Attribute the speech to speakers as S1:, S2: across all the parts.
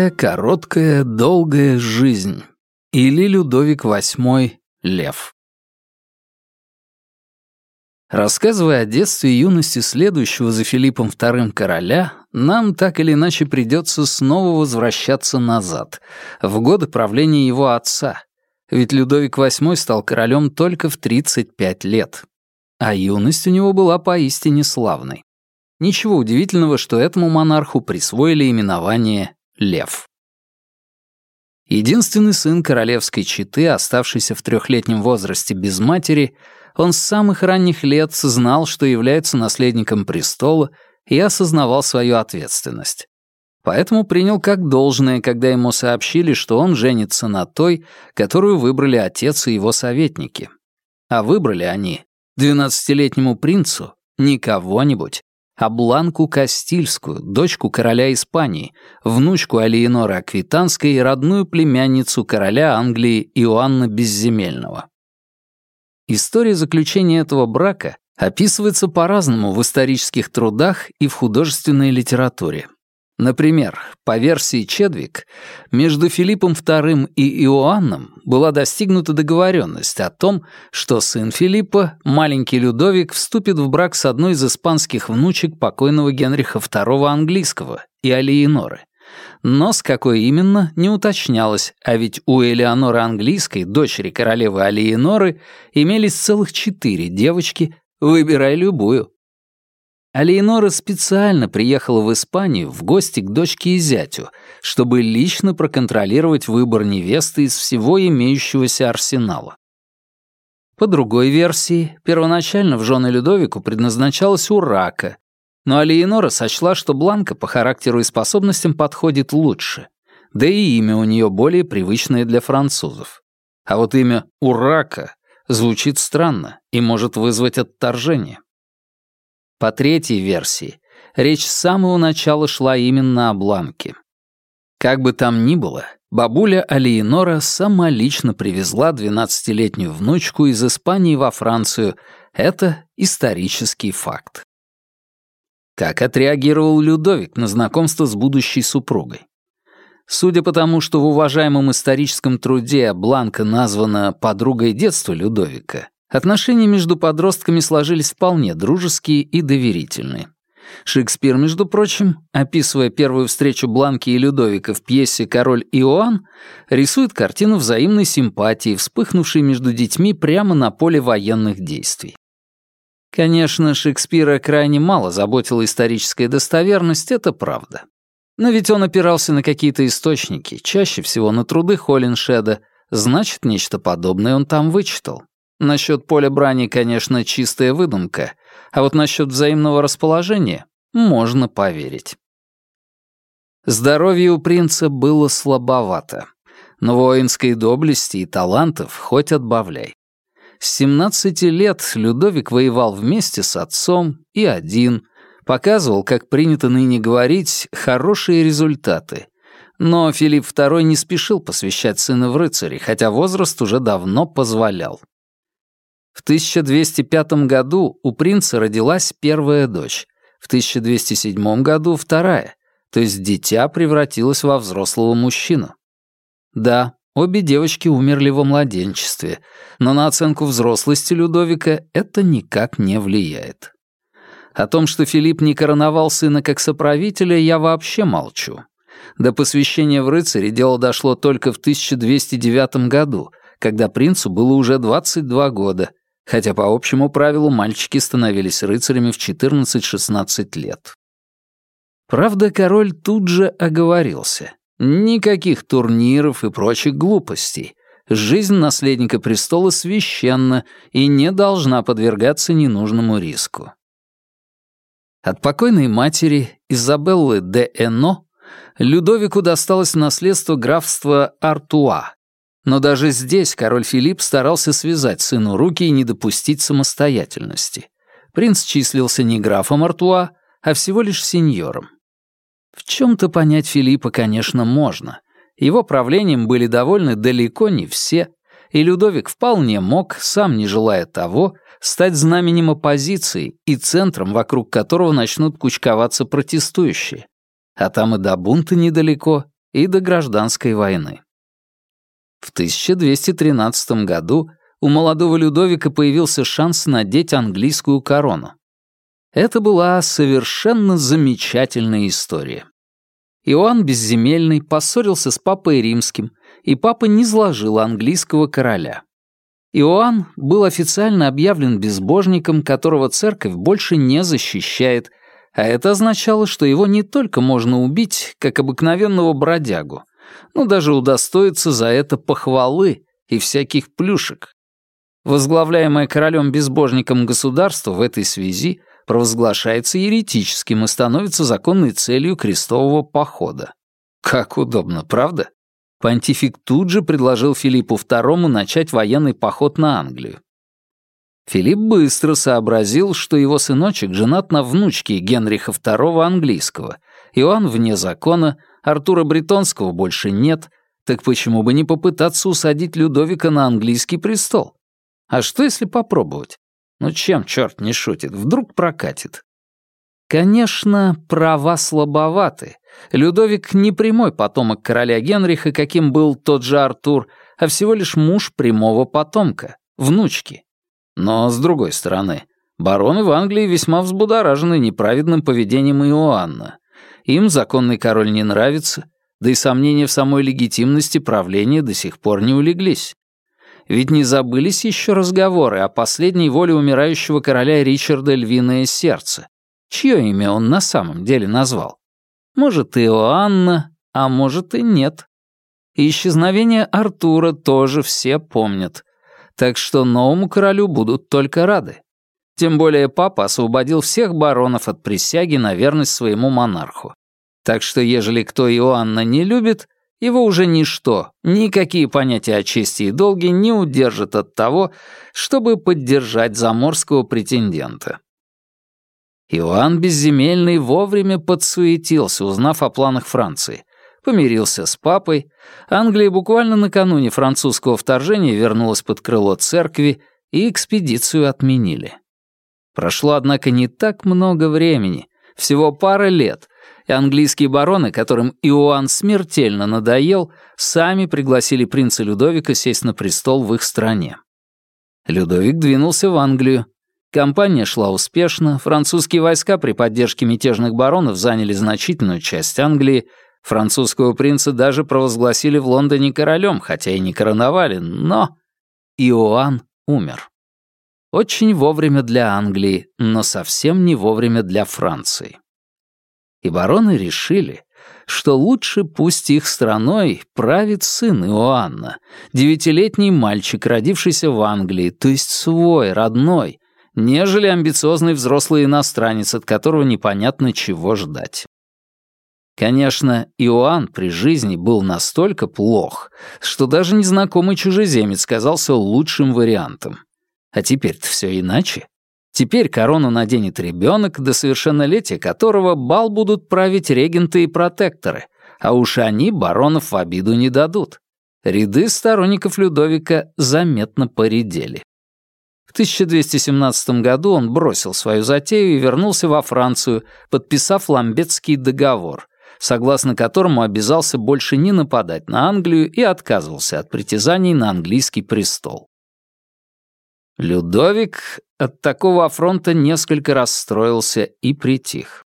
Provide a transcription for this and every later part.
S1: Большая, короткая, долгая жизнь. Или Людовик VIII Лев. Рассказывая о детстве и юности следующего за Филиппом II короля, нам так или иначе придется снова возвращаться назад, в годы правления его отца, ведь Людовик VIII стал королем только в 35 лет, а юность у него была поистине славной. Ничего удивительного, что этому монарху присвоили именование «Лев». Единственный сын королевской четы, оставшийся в трехлетнем возрасте без матери, он с самых ранних лет знал, что является наследником престола и осознавал свою ответственность. Поэтому принял как должное, когда ему сообщили, что он женится на той, которую выбрали отец и его советники. А выбрали они двенадцатилетнему принцу не кого-нибудь, а Бланку Кастильскую, дочку короля Испании, внучку Алиеноры Аквитанской и родную племянницу короля Англии Иоанна Безземельного. История заключения этого брака описывается по-разному в исторических трудах и в художественной литературе. Например, по версии Чедвик, между Филиппом II и Иоанном была достигнута договоренность о том, что сын Филиппа, маленький Людовик, вступит в брак с одной из испанских внучек покойного Генриха II английского и Алиеноры. Но с какой именно, не уточнялось, а ведь у Элеоноры английской, дочери королевы Алиеноры, имелись целых четыре девочки, выбирай любую. Алейнора специально приехала в Испанию в гости к дочке и зятю, чтобы лично проконтролировать выбор невесты из всего имеющегося арсенала. По другой версии, первоначально в жены Людовику предназначалась Урака, но Алиенора сочла, что Бланка по характеру и способностям подходит лучше, да и имя у нее более привычное для французов. А вот имя Урака звучит странно и может вызвать отторжение. По третьей версии, речь с самого начала шла именно о Бланке. Как бы там ни было, бабуля Алиенора сама лично привезла 12-летнюю внучку из Испании во Францию. Это исторический факт. Как отреагировал Людовик на знакомство с будущей супругой? Судя по тому, что в уважаемом историческом труде Бланка названа «подругой детства Людовика», Отношения между подростками сложились вполне дружеские и доверительные. Шекспир, между прочим, описывая первую встречу Бланки и Людовика в пьесе «Король Иоанн», рисует картину взаимной симпатии, вспыхнувшей между детьми прямо на поле военных действий. Конечно, Шекспира крайне мало заботила историческая достоверность, это правда. Но ведь он опирался на какие-то источники, чаще всего на труды Холлиншеда, значит, нечто подобное он там вычитал. Насчет поля брани, конечно, чистая выдумка, а вот насчет взаимного расположения можно поверить. Здоровье у принца было слабовато, но воинской доблести и талантов хоть отбавляй. С 17 лет Людовик воевал вместе с отцом и один, показывал, как принято ныне говорить, хорошие результаты. Но Филипп II не спешил посвящать сына в рыцари, хотя возраст уже давно позволял. В 1205 году у принца родилась первая дочь, в 1207 году вторая, то есть дитя превратилось во взрослого мужчину. Да, обе девочки умерли во младенчестве, но на оценку взрослости Людовика это никак не влияет. О том, что Филипп не короновал сына как соправителя, я вообще молчу. До посвящения в рыцари дело дошло только в 1209 году, когда принцу было уже 22 года, хотя по общему правилу мальчики становились рыцарями в 14-16 лет. Правда, король тут же оговорился. Никаких турниров и прочих глупостей. Жизнь наследника престола священна и не должна подвергаться ненужному риску. От покойной матери Изабеллы де Эно Людовику досталось наследство графства Артуа, но даже здесь король Филипп старался связать сыну руки и не допустить самостоятельности. Принц числился не графом Артуа, а всего лишь сеньором. В чем-то понять Филиппа, конечно, можно. Его правлением были довольны далеко не все, и Людовик вполне мог, сам не желая того, стать знаменем оппозиции и центром, вокруг которого начнут кучковаться протестующие. А там и до бунта недалеко, и до гражданской войны. В 1213 году у молодого Людовика появился шанс надеть английскую корону. Это была совершенно замечательная история. Иоанн Безземельный поссорился с папой римским, и папа низложил английского короля. Иоанн был официально объявлен безбожником, которого церковь больше не защищает, а это означало, что его не только можно убить, как обыкновенного бродягу, но даже удостоиться за это похвалы и всяких плюшек. Возглавляемое королем-безбожником государство в этой связи провозглашается еретическим и становится законной целью крестового похода. Как удобно, правда? Понтифик тут же предложил Филиппу II начать военный поход на Англию. Филипп быстро сообразил, что его сыночек женат на внучке Генриха II английского. Иоанн вне закона, Артура Бретонского больше нет, так почему бы не попытаться усадить Людовика на английский престол? А что, если попробовать? Ну чем черт не шутит, вдруг прокатит? Конечно, права слабоваты. Людовик не прямой потомок короля Генриха, каким был тот же Артур, а всего лишь муж прямого потомка, внучки. Но, с другой стороны, бароны в Англии весьма взбудоражены неправедным поведением Иоанна. Им законный король не нравится, да и сомнения в самой легитимности правления до сих пор не улеглись. Ведь не забылись еще разговоры о последней воле умирающего короля Ричарда Львиное Сердце. Чье имя он на самом деле назвал? Может, Иоанна, а может и нет. И исчезновение Артура тоже все помнят. Так что новому королю будут только рады. Тем более папа освободил всех баронов от присяги на верность своему монарху. Так что ежели кто Иоанна не любит, его уже ничто, никакие понятия о чести и долге не удержат от того, чтобы поддержать заморского претендента. Иоанн Безземельный вовремя подсуетился, узнав о планах Франции. Помирился с папой. Англия буквально накануне французского вторжения вернулась под крыло церкви, и экспедицию отменили. Прошло, однако, не так много времени, всего пара лет, и английские бароны, которым Иоанн смертельно надоел, сами пригласили принца Людовика сесть на престол в их стране. Людовик двинулся в Англию. Кампания шла успешно, французские войска при поддержке мятежных баронов заняли значительную часть Англии, французского принца даже провозгласили в Лондоне королем, хотя и не короновали, но Иоанн умер. Очень вовремя для Англии, но совсем не вовремя для Франции и бароны решили, что лучше пусть их страной правит сын Иоанна, девятилетний мальчик, родившийся в Англии, то есть свой, родной, нежели амбициозный взрослый иностранец, от которого непонятно чего ждать. Конечно, Иоанн при жизни был настолько плох, что даже незнакомый чужеземец казался лучшим вариантом. А теперь-то все иначе. Теперь корону наденет ребенок, до совершеннолетия которого бал будут править регенты и протекторы, а уж они баронов в обиду не дадут. Ряды сторонников Людовика заметно поредели. В 1217 году он бросил свою затею и вернулся во Францию, подписав Ламбетский договор, согласно которому обязался больше не нападать на Англию и отказывался от притязаний на английский престол. Людовик от такого афронта несколько расстроился и притих.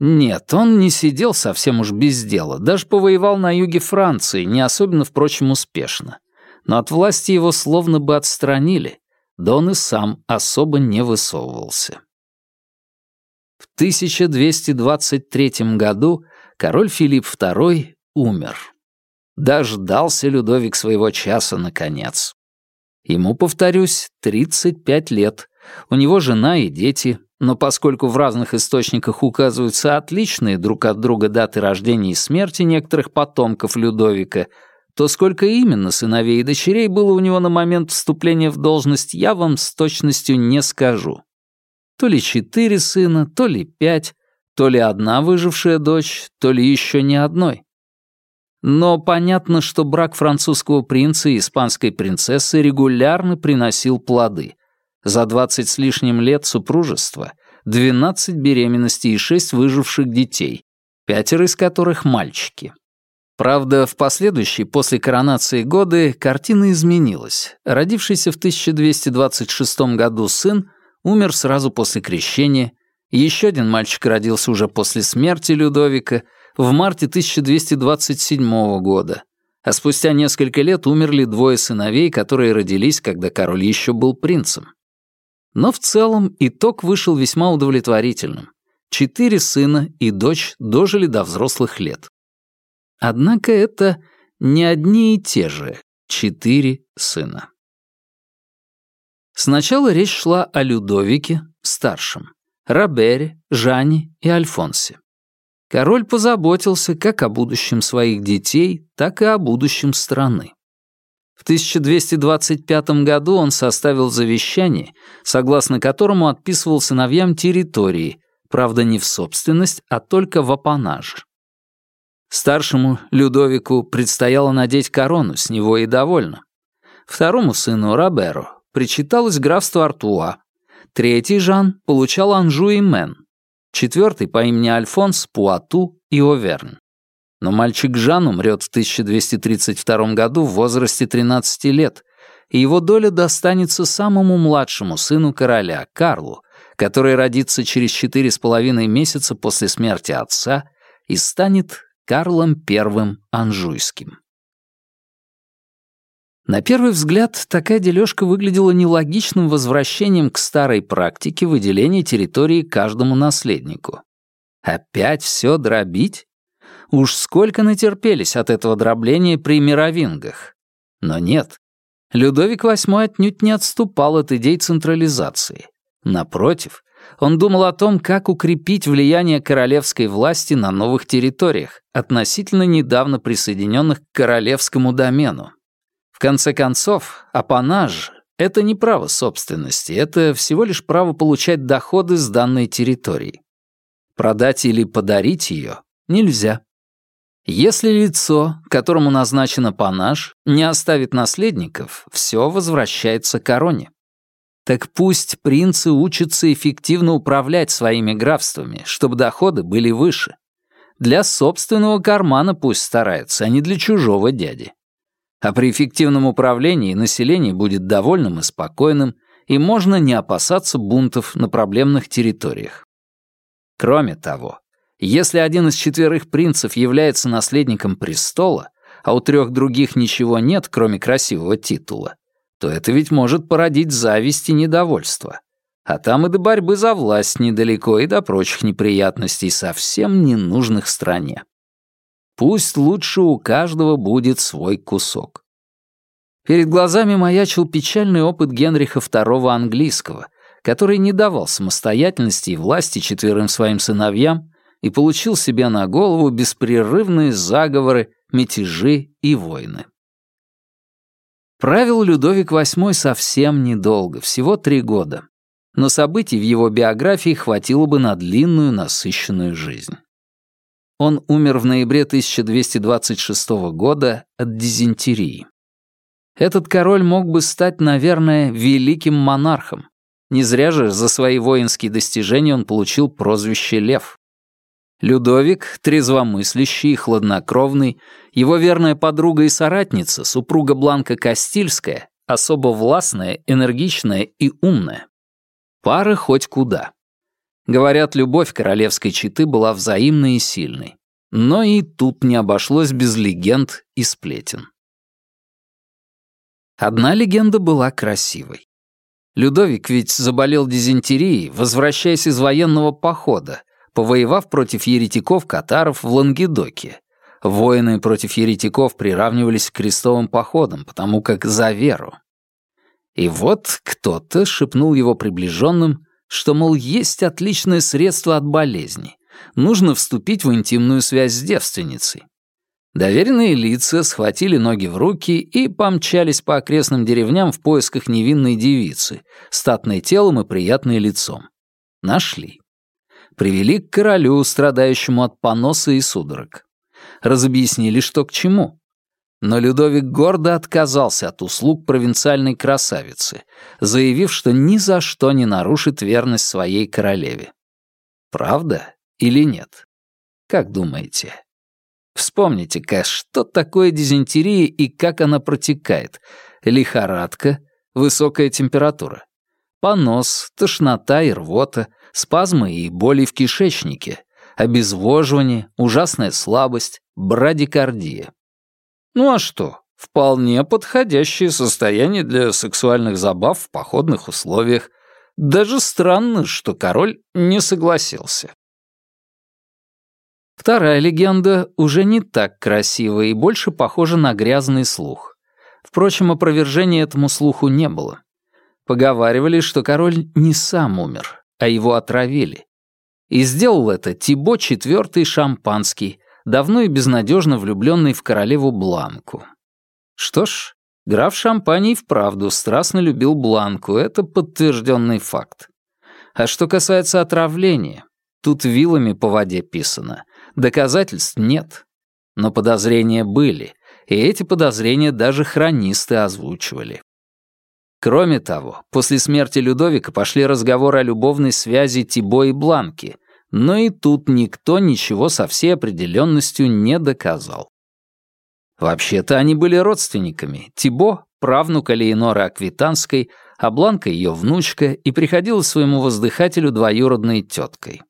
S1: Нет, он не сидел совсем уж без дела, даже повоевал на юге Франции, не особенно, впрочем, успешно. Но от власти его словно бы отстранили, да он и сам особо не высовывался. В 1223 году король Филипп II умер. Дождался Людовик своего часа наконец. Ему, повторюсь, 35 лет. У него жена и дети, но поскольку в разных источниках указываются отличные друг от друга даты рождения и смерти некоторых потомков Людовика, то сколько именно сыновей и дочерей было у него на момент вступления в должность, я вам с точностью не скажу. То ли четыре сына, то ли пять, то ли одна выжившая дочь, то ли еще не одной. Но понятно, что брак французского принца и испанской принцессы регулярно приносил плоды. За 20 с лишним лет супружества 12 беременностей и 6 выживших детей, пятеро из которых мальчики. Правда, в последующие после коронации годы картина изменилась. Родившийся в 1226 году сын умер сразу после крещения, еще один мальчик родился уже после смерти Людовика в марте 1227 года, а спустя несколько лет умерли двое сыновей, которые родились, когда король еще был принцем. Но в целом итог вышел весьма удовлетворительным. Четыре сына и дочь дожили до взрослых лет. Однако это не одни и те же четыре сына. Сначала речь шла о Людовике, старшем, Робере, Жане и Альфонсе. Король позаботился как о будущем своих детей, так и о будущем страны. В 1225 году он составил завещание, согласно которому отписывал сыновьям территории, правда не в собственность, а только в апанаж. Старшему Людовику предстояло надеть корону, с него и довольно. Второму сыну Роберу причиталось графство Артуа. Третий Жан получал Анжу и Мен. Четвертый по имени Альфонс — Пуату и Оверн. Но мальчик Жан умрет в 1232 году в возрасте 13 лет, и его доля достанется самому младшему сыну короля, Карлу, который родится через четыре с половиной месяца после смерти отца и станет Карлом I Анжуйским. На первый взгляд, такая дележка выглядела нелогичным возвращением к старой практике выделения территории каждому наследнику. Опять все дробить? Уж сколько натерпелись от этого дробления при мировингах. Но нет. Людовик VIII отнюдь не отступал от идей централизации. Напротив, он думал о том, как укрепить влияние королевской власти на новых территориях, относительно недавно присоединенных к королевскому домену конце концов, апанаж — это не право собственности, это всего лишь право получать доходы с данной территории. Продать или подарить ее нельзя. Если лицо, которому назначен апанаж, не оставит наследников, все возвращается короне. Так пусть принцы учатся эффективно управлять своими графствами, чтобы доходы были выше. Для собственного кармана пусть стараются, а не для чужого дяди. А при эффективном управлении население будет довольным и спокойным, и можно не опасаться бунтов на проблемных территориях. Кроме того, если один из четверых принцев является наследником престола, а у трех других ничего нет, кроме красивого титула, то это ведь может породить зависть и недовольство. А там и до борьбы за власть недалеко, и до прочих неприятностей, совсем ненужных стране. Пусть лучше у каждого будет свой кусок. Перед глазами маячил печальный опыт Генриха II английского, который не давал самостоятельности и власти четверым своим сыновьям и получил себе на голову беспрерывные заговоры, мятежи и войны. Правил Людовик VIII совсем недолго, всего три года, но событий в его биографии хватило бы на длинную насыщенную жизнь. Он умер в ноябре 1226 года от дизентерии. Этот король мог бы стать, наверное, великим монархом. Не зря же за свои воинские достижения он получил прозвище «Лев». Людовик, трезвомыслящий и хладнокровный, его верная подруга и соратница, супруга Бланка Кастильская, особо властная, энергичная и умная. Пара хоть куда. Говорят, любовь королевской четы была взаимной и сильной. Но и тут не обошлось без легенд и сплетен. Одна легенда была красивой. Людовик ведь заболел дизентерией, возвращаясь из военного похода, повоевав против еретиков-катаров в Лангедоке. Воины против еретиков приравнивались к крестовым походам, потому как за веру. И вот кто-то шепнул его приближенным, что, мол, есть отличное средство от болезни. Нужно вступить в интимную связь с девственницей. Доверенные лица схватили ноги в руки и помчались по окрестным деревням в поисках невинной девицы, статной телом и приятной лицом. Нашли. Привели к королю, страдающему от поноса и судорог. Разобъяснили, что к чему. Но Людовик гордо отказался от услуг провинциальной красавицы, заявив, что ни за что не нарушит верность своей королеве. Правда или нет? Как думаете? Вспомните-ка, что такое дизентерия и как она протекает. Лихорадка, высокая температура. Понос, тошнота и рвота, спазмы и боли в кишечнике, обезвоживание, ужасная слабость, брадикардия. Ну а что? Вполне подходящее состояние для сексуальных забав в походных условиях. Даже странно, что король не согласился. Вторая легенда уже не так красива и больше похожа на грязный слух. Впрочем, опровержения этому слуху не было. Поговаривали, что король не сам умер, а его отравили. И сделал это Тибо IV Шампанский, давно и безнадежно влюбленный в королеву Бланку. Что ж, граф Шампани вправду страстно любил Бланку, это подтвержденный факт. А что касается отравления, тут вилами по воде писано, доказательств нет. Но подозрения были, и эти подозрения даже хронисты озвучивали. Кроме того, после смерти Людовика пошли разговоры о любовной связи Тибо и Бланки, но и тут никто ничего со всей определенностью не доказал. Вообще-то они были родственниками. Тибо — правнук Алиеноры Аквитанской, а Бланка — ее внучка, и приходила своему воздыхателю двоюродной теткой.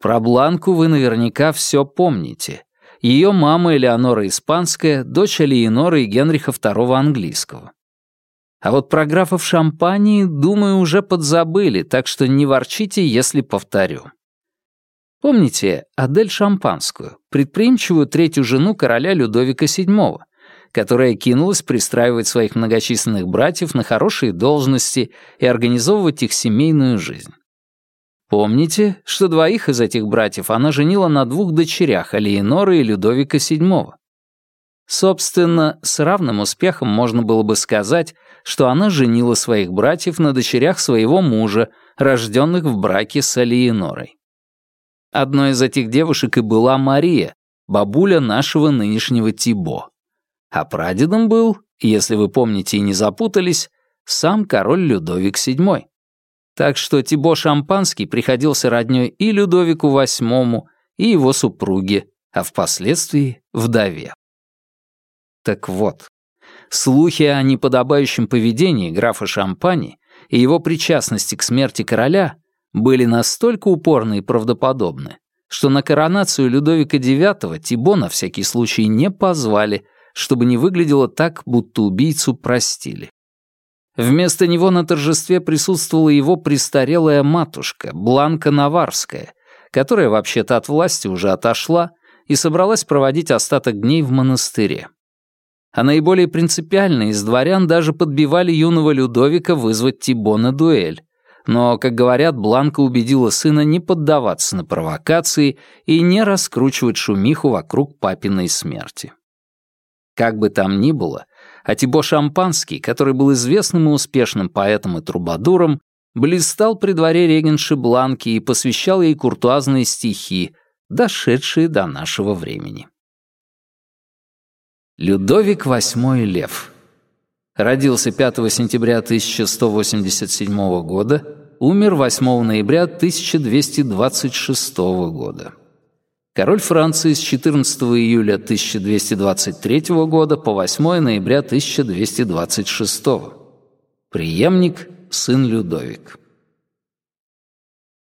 S1: Про Бланку вы наверняка все помните. Ее мама Элеонора Испанская, дочь Алиеноры и Генриха II Английского. А вот про графов Шампании, думаю, уже подзабыли, так что не ворчите, если повторю. Помните Адель Шампанскую, предприимчивую третью жену короля Людовика VII, которая кинулась пристраивать своих многочисленных братьев на хорошие должности и организовывать их семейную жизнь? Помните, что двоих из этих братьев она женила на двух дочерях Алиеноры и Людовика VII? Собственно, с равным успехом можно было бы сказать, что она женила своих братьев на дочерях своего мужа, рожденных в браке с Алиенорой. Одной из этих девушек и была Мария, бабуля нашего нынешнего Тибо. А прадедом был, если вы помните и не запутались, сам король Людовик VII. Так что Тибо Шампанский приходился роднёй и Людовику VIII, и его супруге, а впоследствии вдове. Так вот, слухи о неподобающем поведении графа Шампани и его причастности к смерти короля были настолько упорны и правдоподобны, что на коронацию Людовика IX Тибо на всякий случай не позвали, чтобы не выглядело так, будто убийцу простили. Вместо него на торжестве присутствовала его престарелая матушка, Бланка Наварская, которая вообще-то от власти уже отошла и собралась проводить остаток дней в монастыре. А наиболее принципиальные из дворян даже подбивали юного Людовика вызвать Тибо на дуэль, но, как говорят, Бланка убедила сына не поддаваться на провокации и не раскручивать шумиху вокруг папиной смерти. Как бы там ни было, а Шампанский, который был известным и успешным поэтом и трубадуром, блистал при дворе регенши Бланки и посвящал ей куртуазные стихи, дошедшие до нашего времени. Людовик VIII Лев Родился 5 сентября 1187 года, умер 8 ноября 1226 года. Король Франции с 14 июля 1223 года по 8 ноября 1226. Приемник сын Людовик.